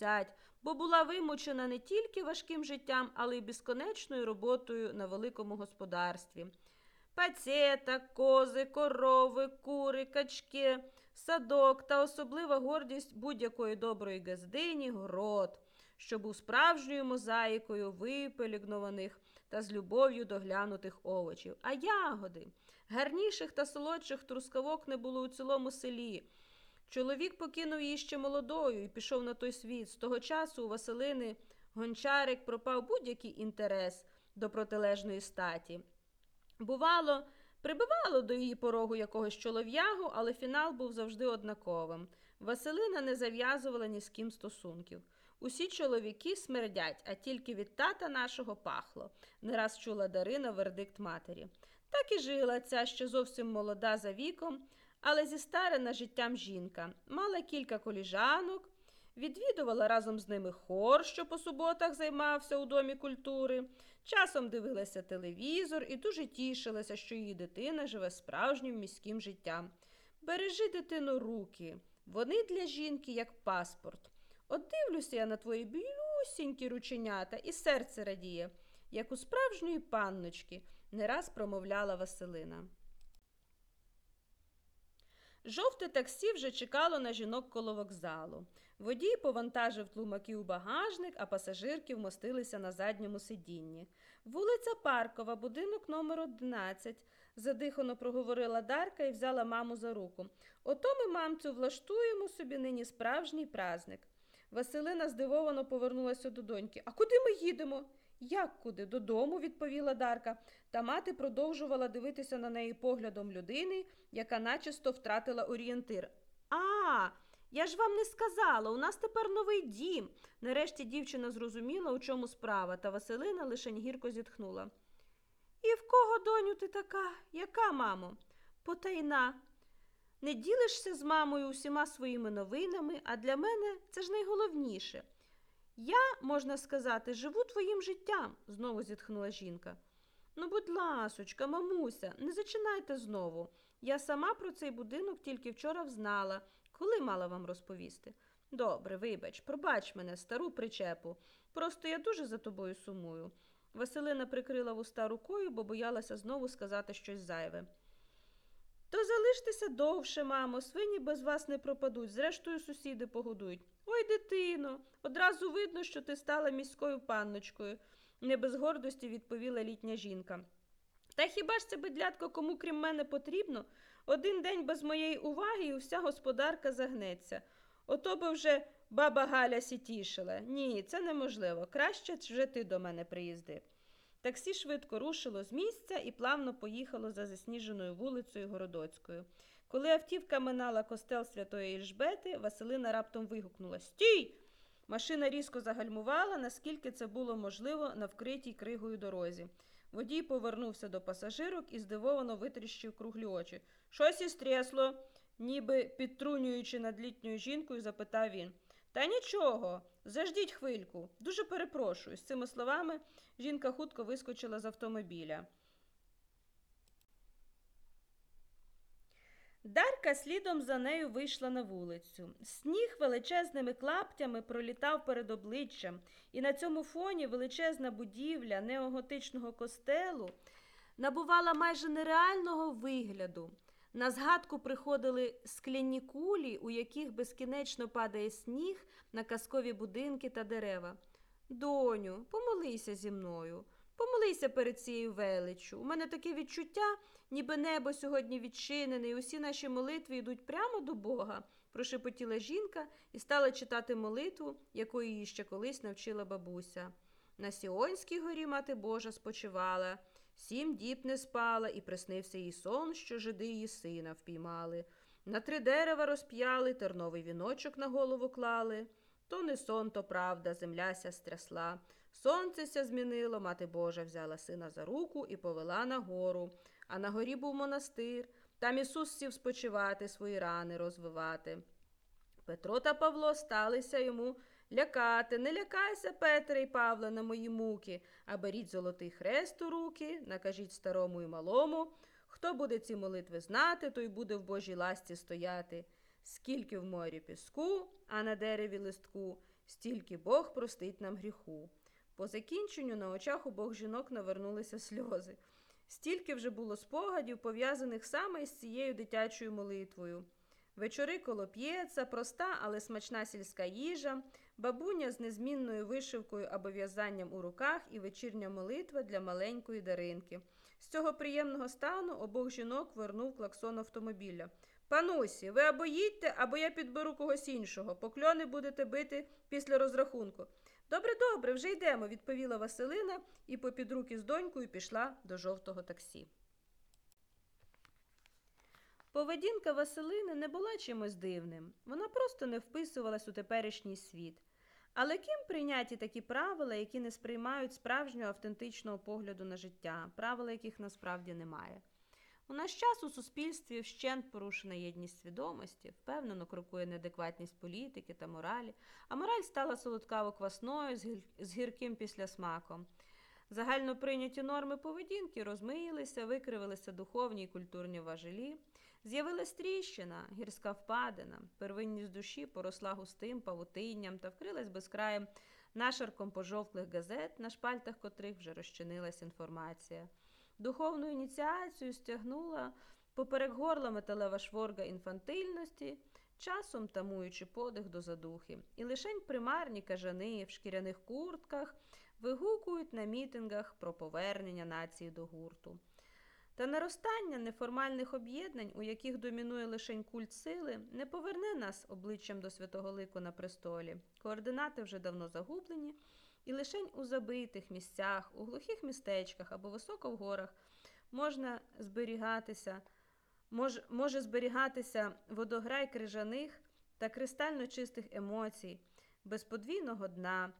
просять, бо була вимучена не тільки важким життям, але й безконечною роботою на великому господарстві. Пацета, кози, корови, кури, качки, садок та особлива гордість будь-якої доброї газдині город, що був справжньою мозаїкою випелігнованих та з любов'ю доглянутих овочів. А ягоди гарніших та солодших трускавок не було у цілому селі. Чоловік покинув її ще молодою і пішов на той світ. З того часу у Василини Гончарик пропав будь-який інтерес до протилежної статі. Бувало, прибивало до її порогу якогось чолов'ягу, але фінал був завжди однаковим. Василина не зав'язувала ні з ким стосунків. Усі чоловіки смердять, а тільки від тата нашого пахло, не раз чула Дарина вердикт матері. Так і жила ця ще зовсім молода за віком, але зістарена життям жінка. Мала кілька коліжанок, відвідувала разом з ними хор, що по суботах займався у домі культури, часом дивилася телевізор і дуже тішилася, що її дитина живе справжнім міським життям. Бережи дитину руки, вони для жінки як паспорт. От дивлюся я на твої білюсінькі рученята, і серце радіє, як у справжньої панночки, не раз промовляла Василина. Жовте таксі вже чекало на жінок коло вокзалу. Водій повантажив тлумаки у багажник, а пасажирки вмостилися на задньому сидінні. Вулиця Паркова, будинок номер 11, задихано проговорила Дарка і взяла маму за руку. Ото ми, мамцю, влаштуємо собі нині справжній праздник. Василина здивовано повернулася до доньки. А куди ми їдемо? Як куди? Додому, відповіла Дарка, та мати продовжувала дивитися на неї поглядом людини, яка начисто втратила орієнтир. А, я ж вам не сказала, у нас тепер новий дім. Нарешті дівчина зрозуміла, у чому справа, та Василина лише гірко зітхнула. І в кого, доню, ти така? Яка, мамо? Потайна. Не ділишся з мамою усіма своїми новинами, а для мене це ж найголовніше. Я, можна сказати, живу твоїм життям, знову зітхнула жінка. Ну, будь ласочка, мамуся, не зачинайте знову. Я сама про цей будинок тільки вчора взнала. Коли мала вам розповісти? Добре, вибач, пробач мене, стару причепу. Просто я дуже за тобою сумую. Василина прикрила вуста рукою, бо боялася знову сказати щось зайве. То залиштеся довше, мамо, свині без вас не пропадуть, зрештою сусіди погодують. Ой, дитино, одразу видно, що ти стала міською панночкою, не без гордості відповіла літня жінка. Та хіба ж це бедлятко кому крім мене потрібно? Один день без моєї уваги і вся господарка загнеться. Ото би вже баба Галя сітішила. Ні, це неможливо. Краще вже ти до мене приїзди. Таксі швидко рушило з місця і плавно поїхало за засніженою вулицею Городоцькою. Коли автівка минала костел святої Ільжбети, Василина раптом вигукнула Стій! Машина різко загальмувала, наскільки це було можливо на вкритій кригою дорозі. Водій повернувся до пасажирок і здивовано витріщив круглі очі. Щось із трясло, ніби підтрунюючи над літньою жінкою, запитав він. Та нічого, заждіть хвильку. Дуже перепрошую. З цими словами жінка хутко вискочила з автомобіля. Дарка слідом за нею вийшла на вулицю. Сніг величезними клаптями пролітав перед обличчям, і на цьому фоні величезна будівля неоготичного костелу набувала майже нереального вигляду. На згадку приходили скляні кулі, у яких безкінечно падає сніг на казкові будинки та дерева. Доню, помолися зі мною. Помолися перед цією величчю. У мене таке відчуття, ніби небо сьогодні відчинене, і усі наші молитви йдуть прямо до Бога, прошепотіла жінка і стала читати молитву, якої її ще колись навчила бабуся. На Сіонській горі мати Божа спочивала, сім діб не спала, і приснився їй сон, що жиди її сина впіймали. На три дерева розп'яли, терновий віночок на голову клали. То не сон, то правда, земляся стрясла. Сонце ся змінило, мати Божа взяла сина за руку і повела на гору. А на горі був монастир. Там Ісус сів спочивати, свої рани розвивати. Петро та Павло сталися йому лякати. Не лякайся, Петре і Павле, на мої муки, а беріть золотий хрест у руки, накажіть старому і малому. Хто буде ці молитви знати, той буде в Божій ласті стояти. Скільки в морі піску, а на дереві листку, стільки Бог простить нам гріху. По закінченню на очах обох жінок навернулися сльози. Стільки вже було спогадів, пов'язаних саме із цією дитячою молитвою. Вечори коло п'єца, проста, але смачна сільська їжа, бабуня з незмінною вишивкою або в'язанням у руках і вечірня молитва для маленької Даринки. З цього приємного стану обох жінок вернув клаксон автомобіля. Панусі, ви або їдьте, або я підберу когось іншого. Покльони будете бити після розрахунку. Добре, добре, вже йдемо, відповіла Василина і попід руки з донькою пішла до жовтого таксі. Поведінка Василини не була чимось дивним. Вона просто не вписувалась у теперішній світ. Але ким прийняті такі правила, які не сприймають справжнього автентичного погляду на життя, правила яких насправді немає? У наш час у суспільстві вщент порушена єдність свідомості, впевнено крокує неадекватність політики та моралі, а мораль стала солодкаво квасною з гір- з гірким післясмаком. Загально прийняті норми поведінки розмилися, викривилися духовні і культурні важелі. З'явилась тріщина, гірська впадина, первинність душі поросла густим павутинням та вкрилась безкраєм нашарком пожовклих газет, на шпальтах котрих вже розчинилась інформація. Духовну ініціацію стягнула поперек горла металева шворга інфантильності, часом тамуючи подих до задухи. І лишень примарні кажани в шкіряних куртках вигукують на мітингах про повернення нації до гурту. Та наростання неформальних об'єднань, у яких домінує лишень культ сили, не поверне нас обличчям до святого лику на престолі. Координати вже давно загублені, і лишень у забитих місцях, у глухих містечках або високо в горах можна зберігатися, мож, може зберігатися водограй крижаних та кристально чистих емоцій, без подвійного дна,